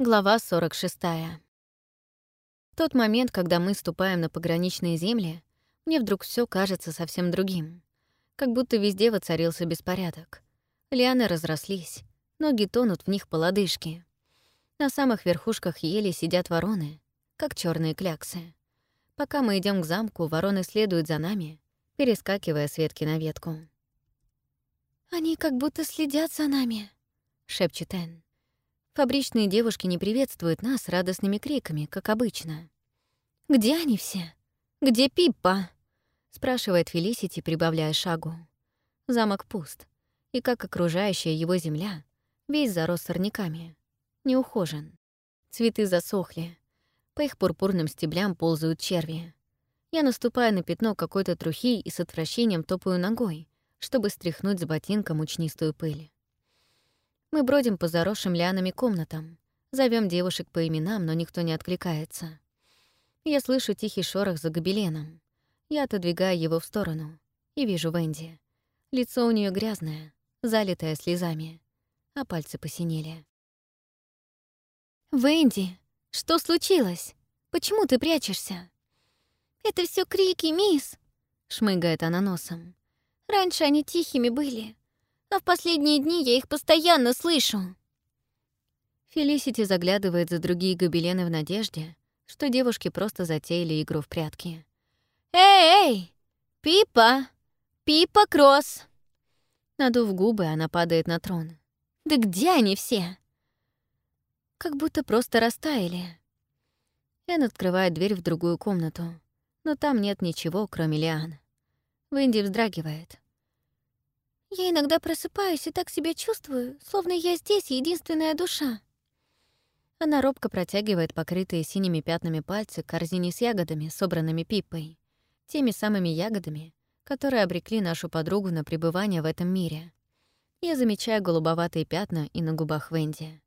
Глава 46. В тот момент, когда мы ступаем на пограничные земли, мне вдруг все кажется совсем другим. Как будто везде воцарился беспорядок. Лианы разрослись, ноги тонут в них по лодыжке. На самых верхушках ели сидят вороны, как черные кляксы. Пока мы идем к замку, вороны следуют за нами, перескакивая с ветки на ветку. «Они как будто следят за нами», — шепчет Энн. Фабричные девушки не приветствуют нас радостными криками, как обычно. «Где они все? Где Пиппа?» — спрашивает Фелисити, прибавляя шагу. Замок пуст, и, как окружающая его земля, весь зарос сорняками. Неухожен. Цветы засохли. По их пурпурным стеблям ползают черви. Я наступаю на пятно какой-то трухи и с отвращением топаю ногой, чтобы стряхнуть с ботинка мучнистую пыль. Мы бродим по заросшим лианами комнатам, зовем девушек по именам, но никто не откликается. Я слышу тихий шорох за гобеленом. Я отодвигаю его в сторону и вижу Венди. Лицо у нее грязное, залитое слезами, а пальцы посинели. «Венди, что случилось? Почему ты прячешься?» «Это все крики, мисс!» — шмыгает она носом. «Раньше они тихими были, а в последние дни я их постоянно слышу». Фелисити заглядывает за другие гобелены в надежде, что девушки просто затеяли игру в прятки. «Эй, эй! Пипа! Пипа Кросс!» Надув губы, она падает на трон. «Да где они все?» Как будто просто растаяли. Эн открывает дверь в другую комнату, но там нет ничего, кроме лиан. Венди вздрагивает. Я иногда просыпаюсь и так себя чувствую, словно я здесь единственная душа. Она робко протягивает покрытые синими пятнами пальцы к корзине с ягодами, собранными пипой. Теми самыми ягодами, которые обрекли нашу подругу на пребывание в этом мире. Я замечаю голубоватые пятна и на губах Венди.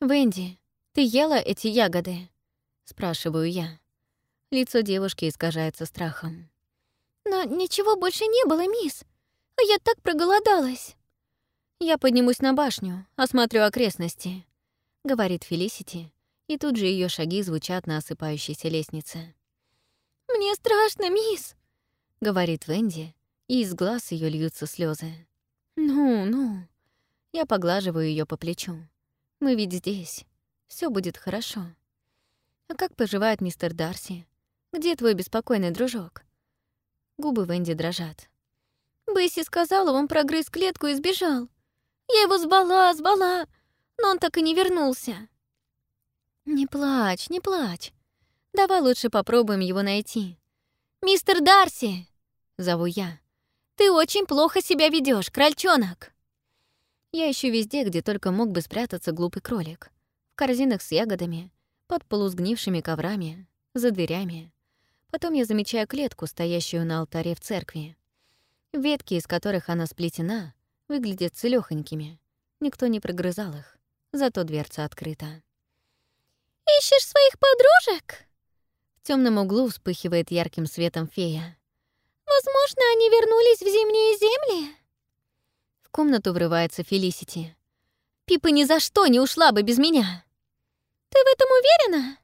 «Венди, ты ела эти ягоды?» — спрашиваю я. Лицо девушки искажается страхом. «Но ничего больше не было, мисс. А я так проголодалась. Я поднимусь на башню, осмотрю окрестности, говорит Фелисити, и тут же ее шаги звучат на осыпающейся лестнице. Мне страшно, мисс, говорит Венди, и из глаз ее льются слезы. Ну, ну. Я поглаживаю ее по плечу. Мы ведь здесь. Все будет хорошо. А как поживает мистер Дарси? Где твой беспокойный дружок? Губы Венди дрожат. Бесси сказала, он прогрыз клетку и сбежал. Я его звала, звала, но он так и не вернулся. Не плачь, не плачь. Давай лучше попробуем его найти. «Мистер Дарси!» — зову я. «Ты очень плохо себя ведешь, крольчонок!» Я ищу везде, где только мог бы спрятаться глупый кролик. В корзинах с ягодами, под полусгнившими коврами, за дверями. Потом я замечаю клетку, стоящую на алтаре в церкви. Ветки, из которых она сплетена, выглядят целёхонькими. Никто не прогрызал их, зато дверца открыта. «Ищешь своих подружек?» В темном углу вспыхивает ярким светом фея. «Возможно, они вернулись в зимние земли?» В комнату врывается Фелисити. «Пипа ни за что не ушла бы без меня!» «Ты в этом уверена?»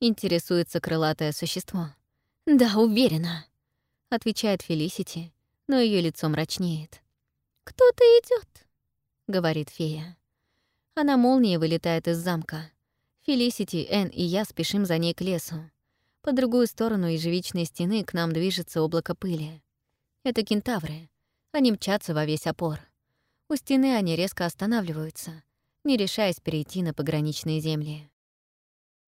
Интересуется крылатое существо. «Да, уверена», — отвечает Фелисити но ее лицо мрачнеет. «Кто-то идет, говорит фея. Она молнией вылетает из замка. Фелисити, Энн и я спешим за ней к лесу. По другую сторону ежевичной стены к нам движется облако пыли. Это кентавры. Они мчатся во весь опор. У стены они резко останавливаются, не решаясь перейти на пограничные земли.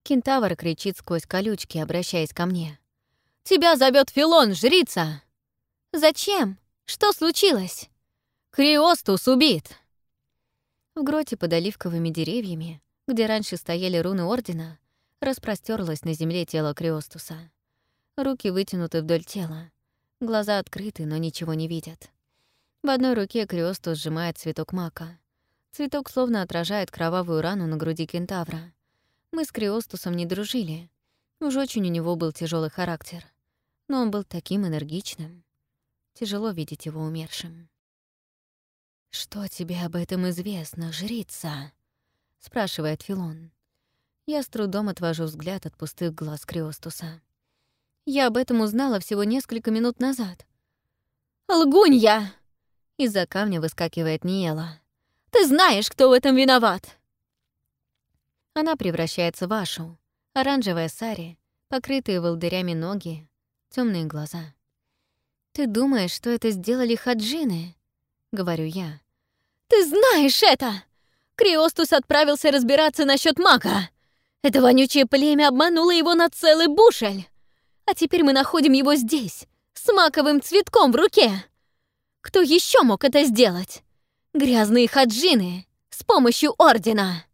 Кентавр кричит сквозь колючки, обращаясь ко мне. «Тебя зовет Филон, жрица!» «Зачем? Что случилось?» «Криостус убит!» В гроте под оливковыми деревьями, где раньше стояли руны Ордена, распростерлось на земле тело Криостуса. Руки вытянуты вдоль тела, глаза открыты, но ничего не видят. В одной руке Криостус сжимает цветок мака. Цветок словно отражает кровавую рану на груди кентавра. Мы с Криостусом не дружили. Уж очень у него был тяжелый характер. Но он был таким энергичным. Тяжело видеть его умершим. «Что тебе об этом известно, жрица?» — спрашивает Филон. Я с трудом отвожу взгляд от пустых глаз Криостуса. Я об этом узнала всего несколько минут назад. «Лгунья!» Из-за камня выскакивает Ниела. «Ты знаешь, кто в этом виноват!» Она превращается в Ашу. Оранжевая сари, покрытые волдырями ноги, темные глаза. «Ты думаешь, что это сделали хаджины?» — говорю я. «Ты знаешь это! Криостус отправился разбираться насчет мага. Это вонючее племя обмануло его на целый бушель. А теперь мы находим его здесь, с маковым цветком в руке. Кто еще мог это сделать? Грязные хаджины с помощью Ордена!»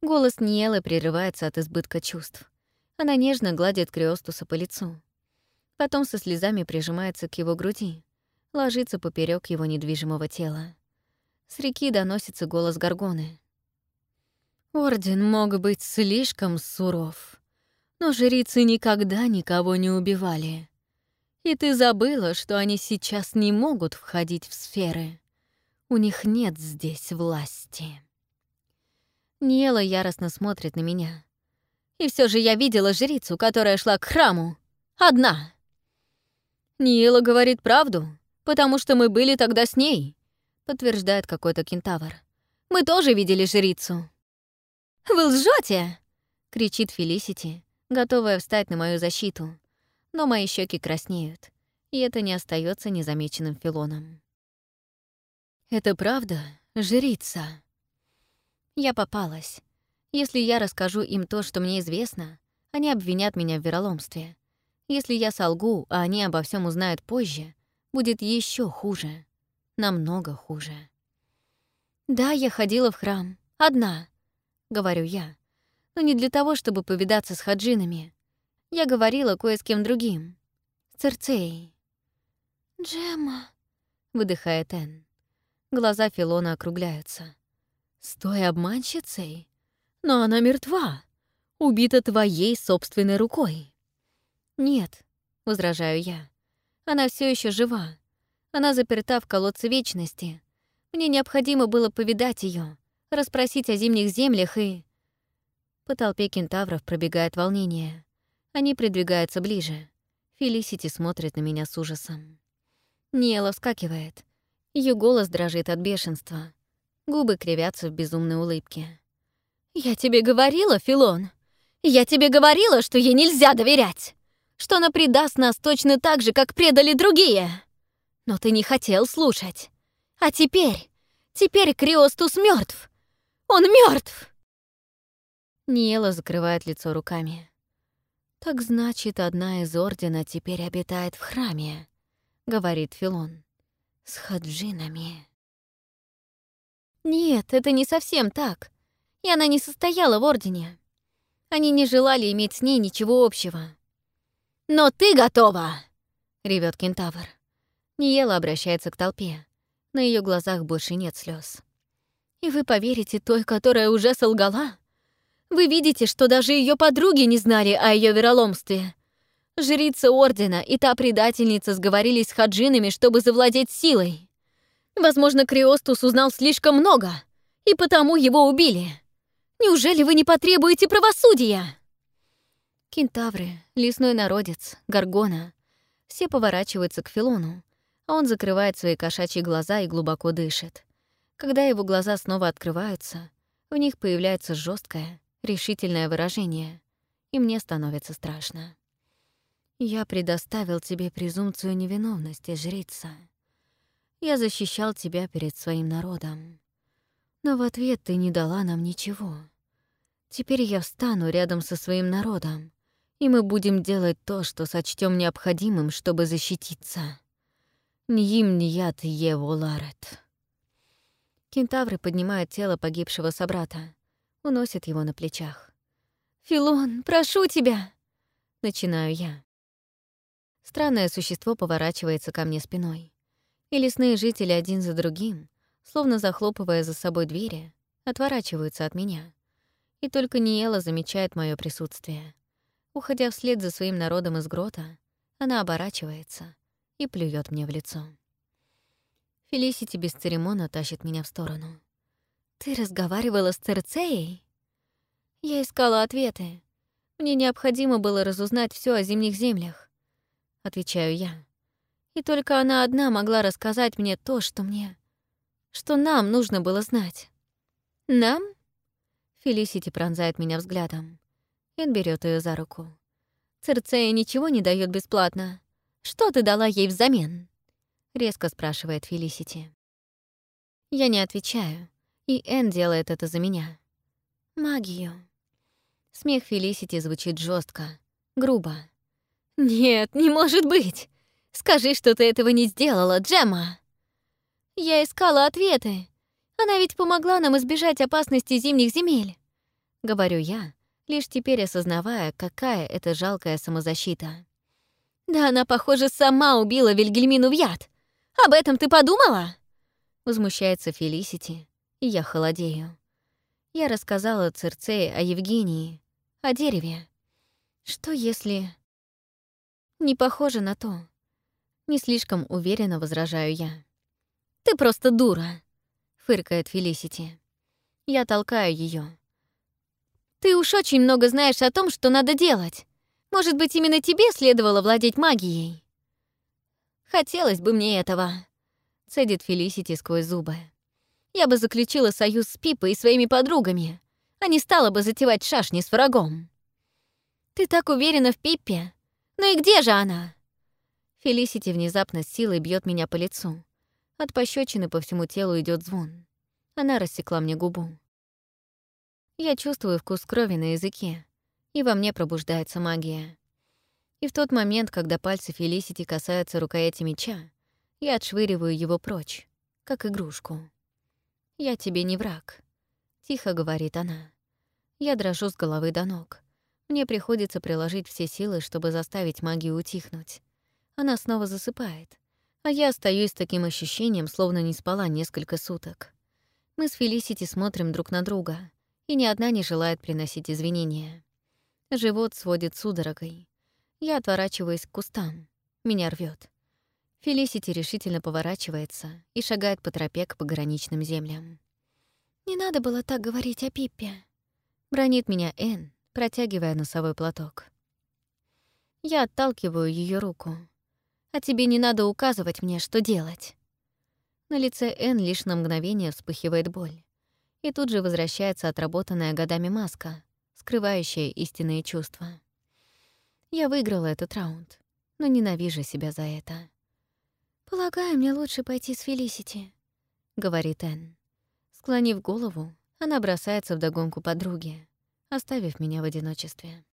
Голос Ниелы прерывается от избытка чувств. Она нежно гладит Криостуса по лицу. Потом со слезами прижимается к его груди, ложится поперек его недвижимого тела. С реки доносится голос Гаргоны. Орден мог быть слишком суров, но жрицы никогда никого не убивали. И ты забыла, что они сейчас не могут входить в сферы. У них нет здесь власти. Ниела яростно смотрит на меня. И все же я видела жрицу, которая шла к храму. Одна. Ниела говорит правду, потому что мы были тогда с ней, подтверждает какой-то кентавр. Мы тоже видели жрицу. «Вы лжете!» — кричит Фелисити, готовая встать на мою защиту. Но мои щеки краснеют, и это не остается незамеченным Филоном. «Это правда, жрица?» Я попалась. Если я расскажу им то, что мне известно, они обвинят меня в вероломстве. Если я солгу, а они обо всем узнают позже, будет еще хуже. Намного хуже. Да, я ходила в храм. Одна. — говорю я. «Но не для того, чтобы повидаться с хаджинами. Я говорила кое с кем другим. С Церцеей». «Джемма», — выдыхает Энн. Глаза Филона округляются. «С той обманщицей? Но она мертва. Убита твоей собственной рукой». «Нет», — возражаю я. «Она все еще жива. Она заперта в колодце вечности. Мне необходимо было повидать ее, расспросить о зимних землях и... По толпе кентавров пробегает волнение. Они придвигаются ближе. Фелисити смотрит на меня с ужасом. Ниэла вскакивает. Ее голос дрожит от бешенства. Губы кривятся в безумной улыбке. «Я тебе говорила, Филон! Я тебе говорила, что ей нельзя доверять! Что она предаст нас точно так же, как предали другие! Но ты не хотел слушать! А теперь... Теперь Криостус мертв. Он мертв! Ниела закрывает лицо руками. «Так значит, одна из Ордена теперь обитает в храме», — говорит Филон. «С хаджинами». «Нет, это не совсем так. И она не состояла в Ордене. Они не желали иметь с ней ничего общего». «Но ты готова!» — ревет кентавр. Ниела обращается к толпе. На ее глазах больше нет слез. И вы поверите той, которая уже солгала? Вы видите, что даже ее подруги не знали о ее вероломстве. Жрица Ордена и та предательница сговорились с хаджинами, чтобы завладеть силой. Возможно, Криостус узнал слишком много, и потому его убили. Неужели вы не потребуете правосудия?» Кентавры, лесной народец, Гаргона — все поворачиваются к Филону, а он закрывает свои кошачьи глаза и глубоко дышит. Когда его глаза снова открываются, в них появляется жесткое, решительное выражение, и мне становится страшно. «Я предоставил тебе презумпцию невиновности, жрица. Я защищал тебя перед своим народом. Но в ответ ты не дала нам ничего. Теперь я встану рядом со своим народом, и мы будем делать то, что сочтем необходимым, чтобы защититься. Ньим ньят его ларет». Кентавры поднимают тело погибшего собрата, уносят его на плечах. «Филон, прошу тебя!» Начинаю я. Странное существо поворачивается ко мне спиной, и лесные жители один за другим, словно захлопывая за собой двери, отворачиваются от меня. И только Ниэла замечает мое присутствие. Уходя вслед за своим народом из грота, она оборачивается и плюет мне в лицо. Фелисити без церемона тащит меня в сторону. Ты разговаривала с Церцеей? Я искала ответы. Мне необходимо было разузнать все о зимних землях. Отвечаю я. И только она одна могла рассказать мне то, что мне... Что нам нужно было знать. Нам? Фелисити пронзает меня взглядом. Эн берет ее за руку. Церцея ничего не дает бесплатно. Что ты дала ей взамен? Резко спрашивает Фелисити. Я не отвечаю, и Эн делает это за меня. Магию. Смех Фелисити звучит жестко, грубо. «Нет, не может быть! Скажи, что ты этого не сделала, Джема!» «Я искала ответы. Она ведь помогла нам избежать опасности зимних земель», — говорю я, лишь теперь осознавая, какая это жалкая самозащита. «Да она, похоже, сама убила Вильгельмину в яд. Об этом ты подумала?» Возмущается Фелисити, и я холодею. Я рассказала Церцее о Евгении, о дереве. Что если... Не похоже на то. Не слишком уверенно возражаю я. «Ты просто дура!» — фыркает Фелисити. Я толкаю ее. «Ты уж очень много знаешь о том, что надо делать. Может быть, именно тебе следовало владеть магией?» «Хотелось бы мне этого», — цедит Фелисити сквозь зубы. «Я бы заключила союз с Пипой и своими подругами, а не стала бы затевать шашни с врагом». «Ты так уверена в Пиппе? Ну и где же она?» Фелисити внезапно с силой бьет меня по лицу. От пощечины по всему телу идет звон. Она рассекла мне губу. Я чувствую вкус крови на языке, и во мне пробуждается магия. И в тот момент, когда пальцы Фелисити касаются рукояти меча, я отшвыриваю его прочь, как игрушку. «Я тебе не враг», — тихо говорит она. Я дрожу с головы до ног. Мне приходится приложить все силы, чтобы заставить магию утихнуть. Она снова засыпает, а я остаюсь с таким ощущением, словно не спала несколько суток. Мы с Фелисити смотрим друг на друга, и ни одна не желает приносить извинения. Живот сводит судорогой. Я отворачиваюсь к кустам. Меня рвет. Фелисити решительно поворачивается и шагает по тропе к пограничным землям. «Не надо было так говорить о Пиппе», — бронит меня Энн, протягивая носовой платок. Я отталкиваю ее руку. «А тебе не надо указывать мне, что делать». На лице Энн лишь на мгновение вспыхивает боль. И тут же возвращается отработанная годами маска, скрывающая истинные чувства. Я выиграла этот раунд, но ненавижу себя за это. «Полагаю, мне лучше пойти с Фелисити», — говорит Энн. Склонив голову, она бросается вдогонку подруге оставив меня в одиночестве.